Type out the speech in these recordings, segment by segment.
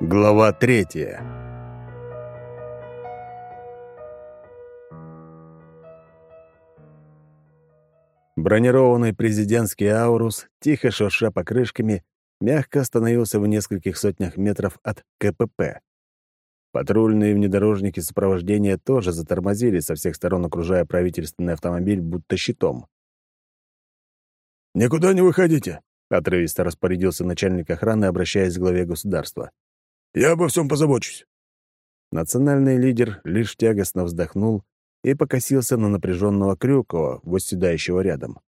Глава третья. Бронированный президентский «Аурус», тихо шурша покрышками, мягко остановился в нескольких сотнях метров от КПП. Патрульные внедорожники сопровождения тоже затормозили со всех сторон, окружая правительственный автомобиль будто щитом. «Никуда не выходите», — отрывисто распорядился начальник охраны, обращаясь к главе государства. «Я обо всем позабочусь». Национальный лидер лишь тягостно вздохнул и покосился на напряженного Крюкова, восседающего рядом.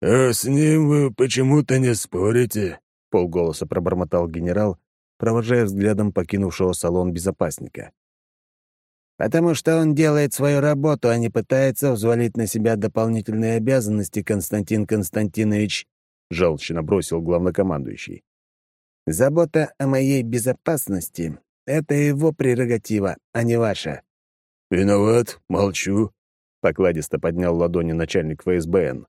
«А с ним вы почему-то не спорите?» — полголоса пробормотал генерал, провожая взглядом покинувшего салон безопасника. «Потому что он делает свою работу, а не пытается взвалить на себя дополнительные обязанности, Константин Константинович», — желчно бросил главнокомандующий. «Забота о моей безопасности — это его прерогатива, а не ваша». «Виноват, молчу», — покладисто поднял ладони начальник ФСБН.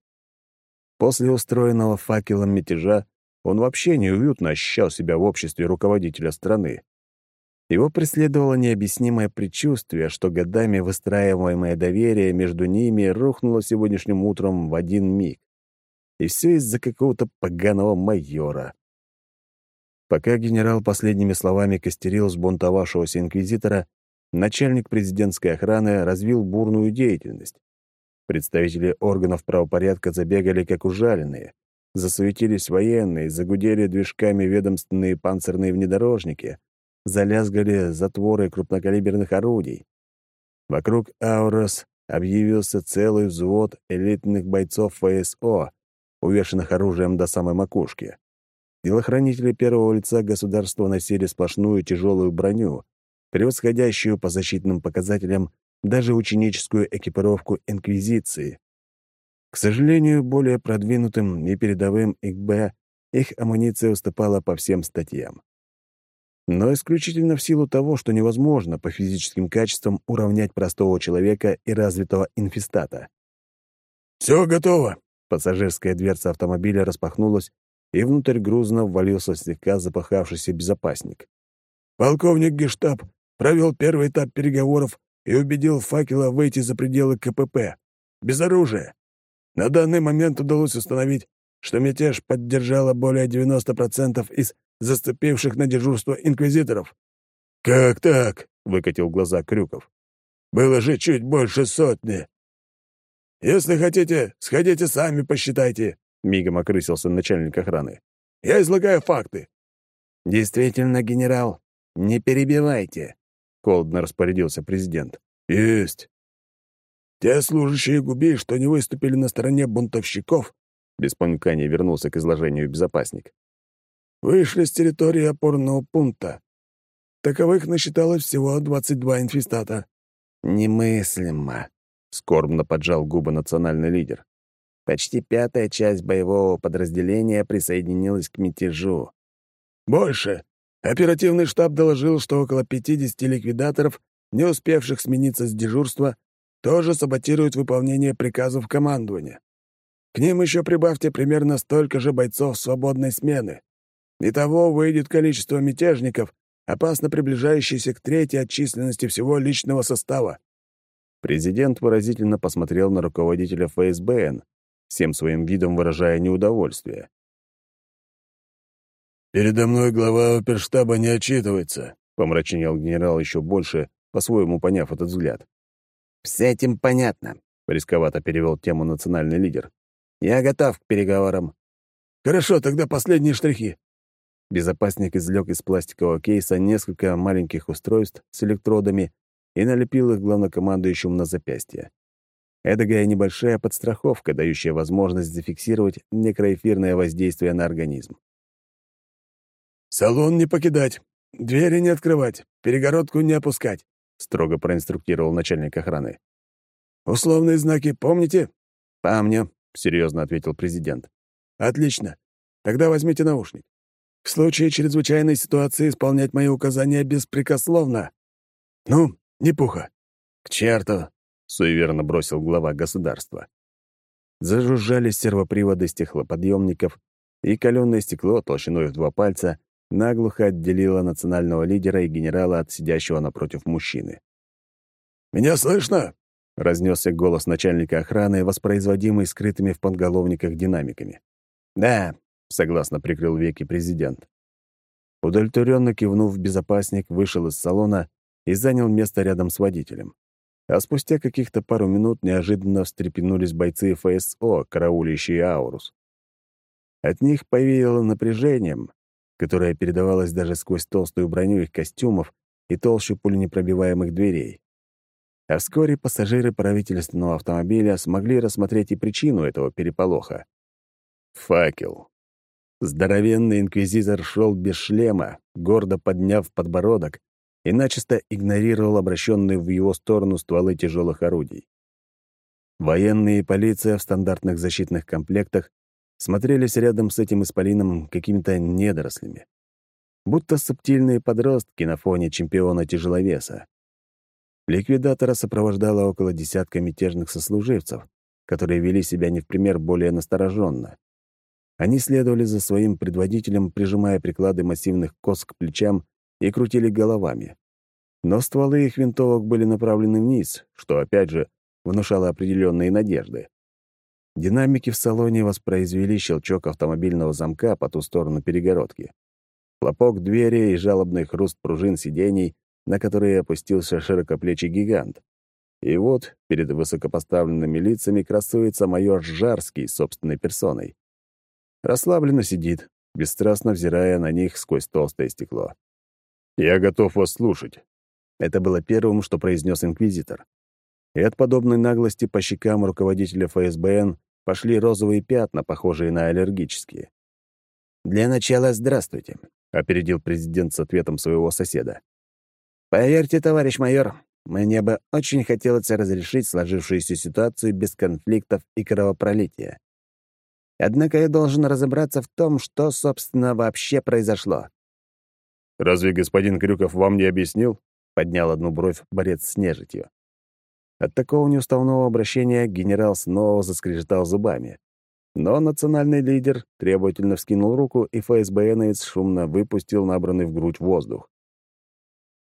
После устроенного факелом мятежа он вообще неуютно ощущал себя в обществе руководителя страны. Его преследовало необъяснимое предчувствие, что годами выстраиваемое доверие между ними рухнуло сегодняшним утром в один миг. И все из-за какого-то поганого майора. Пока генерал последними словами костерил сбунтовавшегося инквизитора, начальник президентской охраны развил бурную деятельность. Представители органов правопорядка забегали как ужаленные — Засуетились военные, загудели движками ведомственные панцирные внедорожники, залязгали затворы крупнокалиберных орудий. Вокруг Аурос объявился целый взвод элитных бойцов ФСО, увешанных оружием до самой макушки. Телохранители первого лица государства носили сплошную тяжелую броню, превосходящую по защитным показателям даже ученическую экипировку Инквизиции. К сожалению, более продвинутым и передовым ИКБ их амуниция уступала по всем статьям. Но исключительно в силу того, что невозможно по физическим качествам уравнять простого человека и развитого инфестата. «Все готово!» Пассажирская дверца автомобиля распахнулась, и внутрь грузно ввалился слегка запахавшийся безопасник. «Полковник Гештаб провел первый этап переговоров и убедил факела выйти за пределы КПП. Без оружия. На данный момент удалось установить, что мятеж поддержало более 90% из заступивших на дежурство инквизиторов. «Как так?» — выкатил глаза Крюков. «Было же чуть больше сотни!» «Если хотите, сходите сами посчитайте», — мигом окрысился начальник охраны. «Я излагаю факты». «Действительно, генерал, не перебивайте», — холодно распорядился президент. «Есть». Те служащие губи, что не выступили на стороне бунтовщиков, без понукания вернулся к изложению безопасник, вышли с территории опорного пункта. Таковых насчиталось всего 22 инфестата. «Немыслимо», — скорбно поджал губы национальный лидер. «Почти пятая часть боевого подразделения присоединилась к мятежу». «Больше. Оперативный штаб доложил, что около 50 ликвидаторов, не успевших смениться с дежурства, тоже саботируют выполнение приказов командования. К ним еще прибавьте примерно столько же бойцов свободной смены. Итого выйдет количество мятежников, опасно приближающееся к третьей от численности всего личного состава. Президент выразительно посмотрел на руководителя ФСБН, всем своим видом выражая неудовольствие. «Передо мной глава оперштаба не отчитывается», — помрачнел генерал еще больше, по-своему поняв этот взгляд. «С этим понятно», — рисковато перевел тему национальный лидер. «Я готов к переговорам». «Хорошо, тогда последние штрихи». Безопасник извлек из пластикового кейса несколько маленьких устройств с электродами и налепил их главнокомандующему на запястье. Эдакая небольшая подстраховка, дающая возможность зафиксировать некроэфирное воздействие на организм. «Салон не покидать, двери не открывать, перегородку не опускать. — строго проинструктировал начальник охраны. «Условные знаки помните?» «Помню», — серьезно ответил президент. «Отлично. Тогда возьмите наушник. В случае чрезвычайной ситуации исполнять мои указания беспрекословно. Ну, не пуха». «К черту!» — суеверно бросил глава государства. Зажужжали сервоприводы стеклоподъемников, и каленое стекло толщиной в два пальца наглухо отделила национального лидера и генерала от сидящего напротив мужчины. «Меня слышно?» — разнесся голос начальника охраны, воспроизводимый скрытыми в подголовниках динамиками. «Да», — согласно прикрыл веки президент. Удовлетворенно кивнув, безопасник вышел из салона и занял место рядом с водителем. А спустя каких-то пару минут неожиданно встрепенулись бойцы ФСО, караулищие Аурус. От них повеяло напряжением, которое передавалось даже сквозь толстую броню их костюмов и толщу пуленепробиваемых дверей. А вскоре пассажиры правительственного автомобиля смогли рассмотреть и причину этого переполоха. Факел. Здоровенный инквизитор шел без шлема, гордо подняв подбородок, и начисто игнорировал обращенные в его сторону стволы тяжелых орудий. Военные и полиция в стандартных защитных комплектах смотрелись рядом с этим исполином какими-то недорослями. Будто субтильные подростки на фоне чемпиона тяжеловеса. Ликвидатора сопровождало около десятка мятежных сослуживцев, которые вели себя не в пример более настороженно. Они следовали за своим предводителем, прижимая приклады массивных кос к плечам и крутили головами. Но стволы их винтовок были направлены вниз, что, опять же, внушало определенные надежды. Динамики в салоне воспроизвели щелчок автомобильного замка по ту сторону перегородки. Хлопок двери и жалобный хруст пружин сидений на которые опустился широкоплечий гигант. И вот перед высокопоставленными лицами красуется майор Жарский собственной персоной. Расслабленно сидит, бесстрастно взирая на них сквозь толстое стекло. «Я готов вас слушать». Это было первым, что произнес инквизитор. И от подобной наглости по щекам руководителя ФСБН пошли розовые пятна, похожие на аллергические. «Для начала здравствуйте», — опередил президент с ответом своего соседа. Поверьте, товарищ майор, мне бы очень хотелось разрешить сложившуюся ситуацию без конфликтов и кровопролития. Однако я должен разобраться в том, что, собственно, вообще произошло. «Разве господин Крюков вам не объяснил?» — поднял одну бровь борец с нежитью. От такого неуставного обращения генерал снова заскрежетал зубами. Но национальный лидер требовательно вскинул руку, и ФСБНец шумно выпустил набранный в грудь воздух.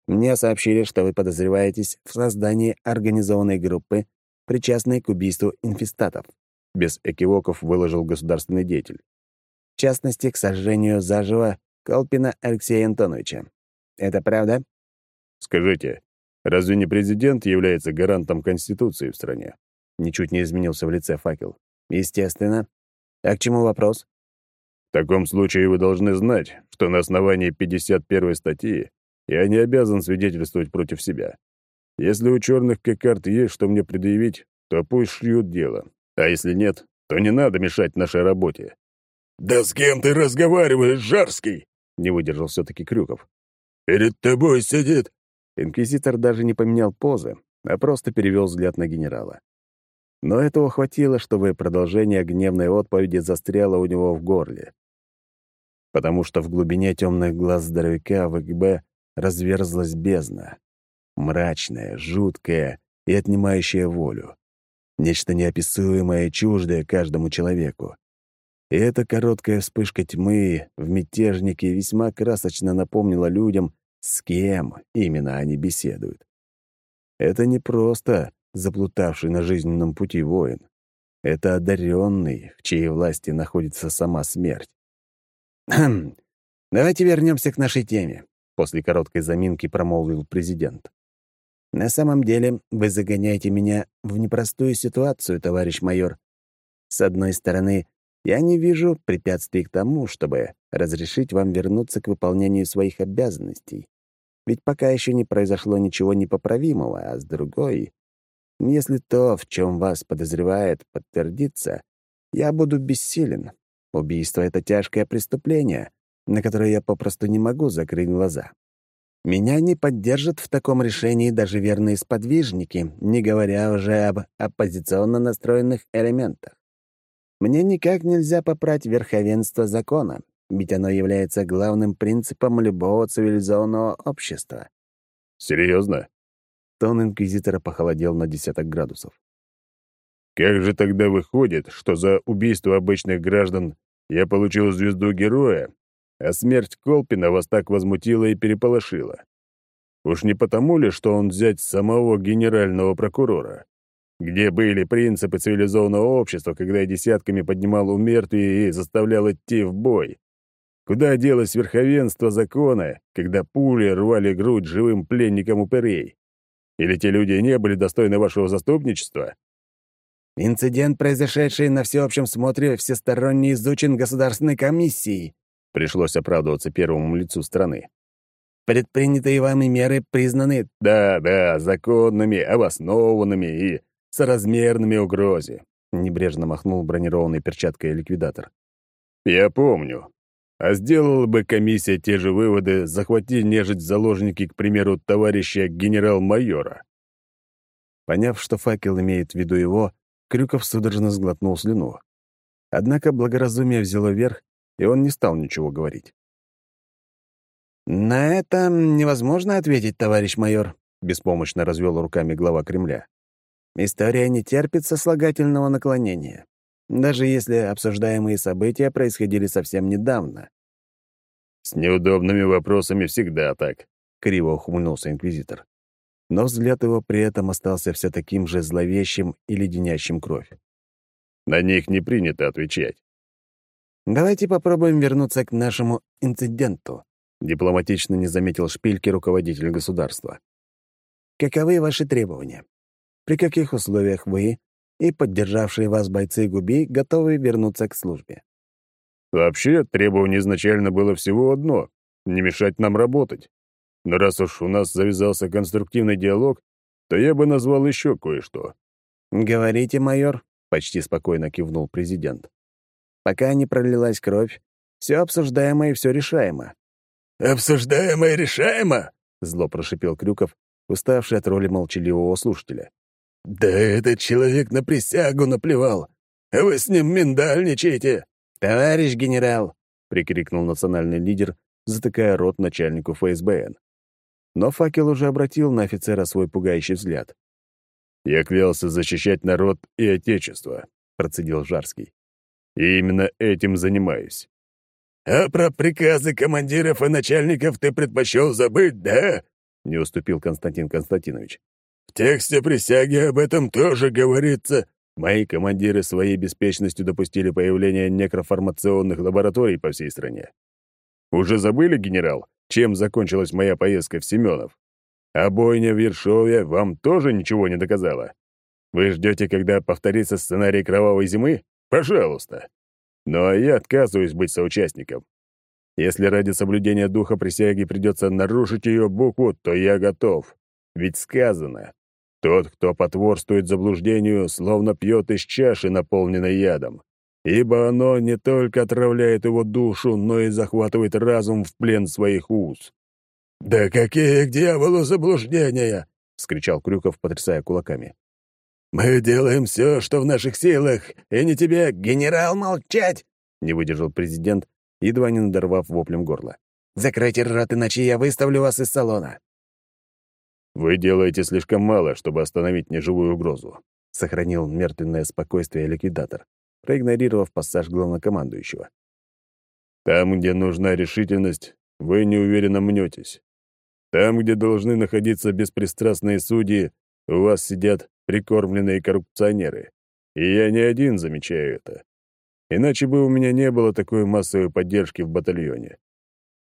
Мне сообщили, что вы подозреваетесь в создании организованной группы, причастной к убийству инфестатов. Без экивоков выложил государственный деятель. В частности, к сожжению заживо Колпина Алексея Антоновича. Это правда? Скажите, разве не президент является гарантом Конституции в стране? Ничуть не изменился в лице факел. Естественно. А к чему вопрос? В таком случае вы должны знать, что на основании 51 статьи я не обязан свидетельствовать против себя. Если у черных кокард есть что мне предъявить, то пусть шьют дело. А если нет, то не надо мешать нашей работе». «Да с кем ты разговариваешь, Жарский?» — не выдержал все-таки Крюков. «Перед тобой сидит...» Инквизитор даже не поменял позы, а просто перевел взгляд на генерала. Но этого хватило, чтобы продолжение гневной отповеди застряло у него в горле. Потому что в глубине темных глаз здоровяка ВКБ разверзлась бездна. Мрачная, жуткая и отнимающая волю. Нечто неописуемое и чуждое каждому человеку. И эта короткая вспышка тьмы в мятежнике весьма красочно напомнила людям, с кем именно они беседуют. Это не просто заплутавший на жизненном пути воин. Это одаренный, в чьей власти находится сама смерть. «Хм, давайте вернемся к нашей теме после короткой заминки промолвил президент. «На самом деле вы загоняете меня в непростую ситуацию, товарищ майор. С одной стороны, я не вижу препятствий к тому, чтобы разрешить вам вернуться к выполнению своих обязанностей. Ведь пока еще не произошло ничего непоправимого, а с другой, если то, в чем вас подозревают, подтвердится, я буду бессилен. Убийство — это тяжкое преступление, на которое я попросту не могу закрыть глаза. Меня не поддержат в таком решении даже верные сподвижники, не говоря уже об оппозиционно настроенных элементах. Мне никак нельзя попрать верховенство закона, ведь оно является главным принципом любого цивилизованного общества. Серьезно? Тон инквизитора похолодел на десяток градусов. Как же тогда выходит, что за убийство обычных граждан я получил звезду героя, а смерть Колпина вас так возмутила и переполошила. Уж не потому ли, что он взять самого генерального прокурора? Где были принципы цивилизованного общества, когда я десятками поднимал у мертвей и заставлял идти в бой? Куда делось верховенство закона, когда пули рвали грудь живым пленникам упырей? Или те люди не были достойны вашего заступничества? Инцидент, произошедший на всеобщем смотре, всесторонне изучен Государственной комиссией. Пришлось оправдываться первому лицу страны. Предпринятые вами меры признаны... Да, да, законными, обоснованными и соразмерными угрозе. Небрежно махнул бронированной перчаткой ликвидатор. Я помню. А сделала бы комиссия те же выводы, захвати нежить заложники, к примеру, товарища генерал-майора. Поняв, что факел имеет в виду его, Крюков судорожно сглотнул слюну. Однако благоразумие взяло верх, и он не стал ничего говорить. «На это невозможно ответить, товарищ майор», — беспомощно развел руками глава Кремля. «История не терпит сослагательного наклонения, даже если обсуждаемые события происходили совсем недавно». «С неудобными вопросами всегда так», — криво ухмыльнулся инквизитор но взгляд его при этом остался все таким же зловещим и леденящим кровь. На них не принято отвечать. «Давайте попробуем вернуться к нашему инциденту», дипломатично не заметил шпильки руководитель государства. «Каковы ваши требования? При каких условиях вы и поддержавшие вас бойцы ГУБИ готовы вернуться к службе?» «Вообще, требование изначально было всего одно — не мешать нам работать. Но раз уж у нас завязался конструктивный диалог, то я бы назвал еще кое-что. «Говорите, майор», — почти спокойно кивнул президент. «Пока не пролилась кровь, все обсуждаемо и все решаемо». «Обсуждаемо и решаемо?» — зло прошипел Крюков, уставший от роли молчаливого слушателя. «Да этот человек на присягу наплевал, а вы с ним миндальничаете!» «Товарищ генерал!» — прикрикнул национальный лидер, затыкая рот начальнику ФСБН но факел уже обратил на офицера свой пугающий взгляд. «Я клялся защищать народ и отечество», — процедил Жарский. «И именно этим занимаюсь». «А про приказы командиров и начальников ты предпочел забыть, да?» — не уступил Константин Константинович. «В тексте присяги об этом тоже говорится». Мои командиры своей беспечностью допустили появление некрофармационных лабораторий по всей стране. Уже забыли, генерал, чем закончилась моя поездка в Семенов. А бойня в Ершове вам тоже ничего не доказала. Вы ждете, когда повторится сценарий кровавой зимы? Пожалуйста. Но я отказываюсь быть соучастником. Если ради соблюдения духа присяги придется нарушить ее букву, то я готов. Ведь сказано, тот, кто потворствует заблуждению, словно пьет из чаши, наполненной ядом ибо оно не только отравляет его душу, но и захватывает разум в плен своих уз. «Да какие к дьяволу заблуждения!» — скричал Крюков, потрясая кулаками. «Мы делаем все, что в наших силах, и не тебе, генерал, молчать!» — не выдержал президент, едва не надорвав воплем горло. «Закройте рот, иначе я выставлю вас из салона!» «Вы делаете слишком мало, чтобы остановить неживую угрозу», — сохранил мертвенное спокойствие ликвидатор проигнорировав пассаж главнокомандующего. «Там, где нужна решительность, вы неуверенно мнетесь. Там, где должны находиться беспристрастные судьи, у вас сидят прикормленные коррупционеры. И я не один замечаю это. Иначе бы у меня не было такой массовой поддержки в батальоне.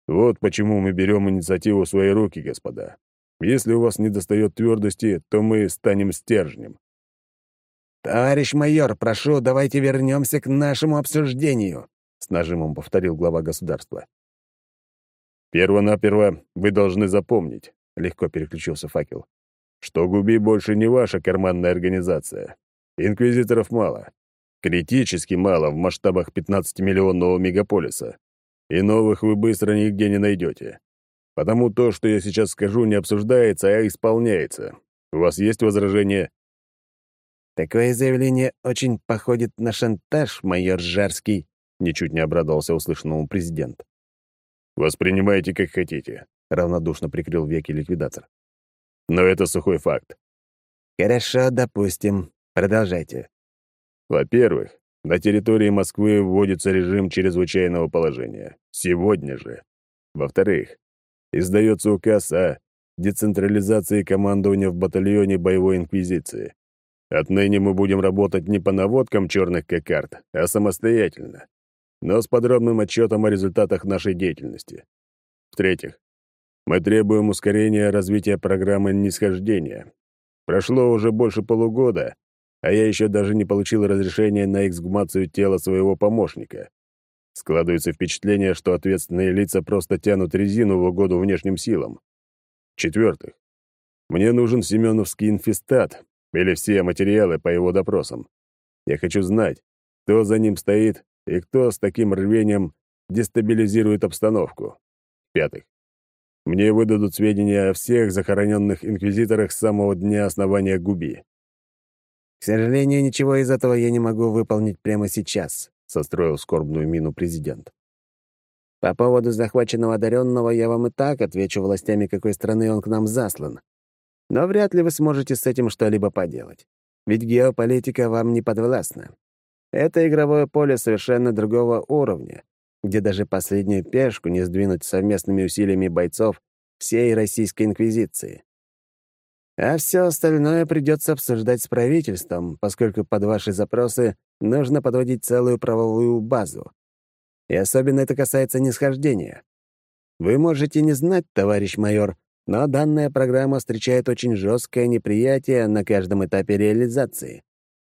Вот почему мы берем инициативу в свои руки, господа. Если у вас недостает твердости, то мы станем стержнем. «Товарищ майор, прошу, давайте вернемся к нашему обсуждению», — с нажимом повторил глава государства. «Первонаперво вы должны запомнить», — легко переключился факел, «что Губи больше не ваша карманная организация. Инквизиторов мало. Критически мало в масштабах 15-миллионного мегаполиса. И новых вы быстро нигде не найдете. Потому то, что я сейчас скажу, не обсуждается, а исполняется. У вас есть возражения?» «Такое заявление очень походит на шантаж, майор Жарский», — ничуть не обрадовался услышанному президент. «Воспринимайте, как хотите», — равнодушно прикрыл веки ликвидатор. «Но это сухой факт». «Хорошо, допустим. Продолжайте». «Во-первых, На территории Москвы вводится режим чрезвычайного положения. Сегодня же. Во-вторых, издается указ о децентрализации командования в батальоне боевой инквизиции. Отныне мы будем работать не по наводкам черных кокард, а самостоятельно, но с подробным отчетом о результатах нашей деятельности. В-третьих, мы требуем ускорения развития программы нисхождения. Прошло уже больше полугода, а я еще даже не получил разрешения на эксгумацию тела своего помощника. Складывается впечатление, что ответственные лица просто тянут резину в угоду внешним силам. В-четвертых, мне нужен Семеновский инфестат или все материалы по его допросам. Я хочу знать, кто за ним стоит и кто с таким рвением дестабилизирует обстановку. В-пятых, мне выдадут сведения о всех захороненных инквизиторах с самого дня основания Губи. «К сожалению, ничего из этого я не могу выполнить прямо сейчас», — состроил скорбную мину президент. «По поводу захваченного одаренного я вам и так отвечу властями, какой страны он к нам заслан. Но вряд ли вы сможете с этим что-либо поделать. Ведь геополитика вам не подвластна. Это игровое поле совершенно другого уровня, где даже последнюю пешку не сдвинуть совместными усилиями бойцов всей Российской Инквизиции. А все остальное придется обсуждать с правительством, поскольку под ваши запросы нужно подводить целую правовую базу. И особенно это касается нисхождения. Вы можете не знать, товарищ майор, но данная программа встречает очень жесткое неприятие на каждом этапе реализации.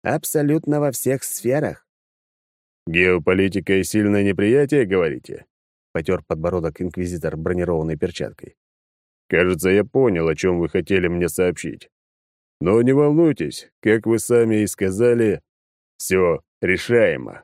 Абсолютно во всех сферах. «Геополитика и сильное неприятие, говорите?» — потер подбородок инквизитор бронированной перчаткой. Кажется, я понял, о чем вы хотели мне сообщить. Но не волнуйтесь, как вы сами и сказали, все решаемо.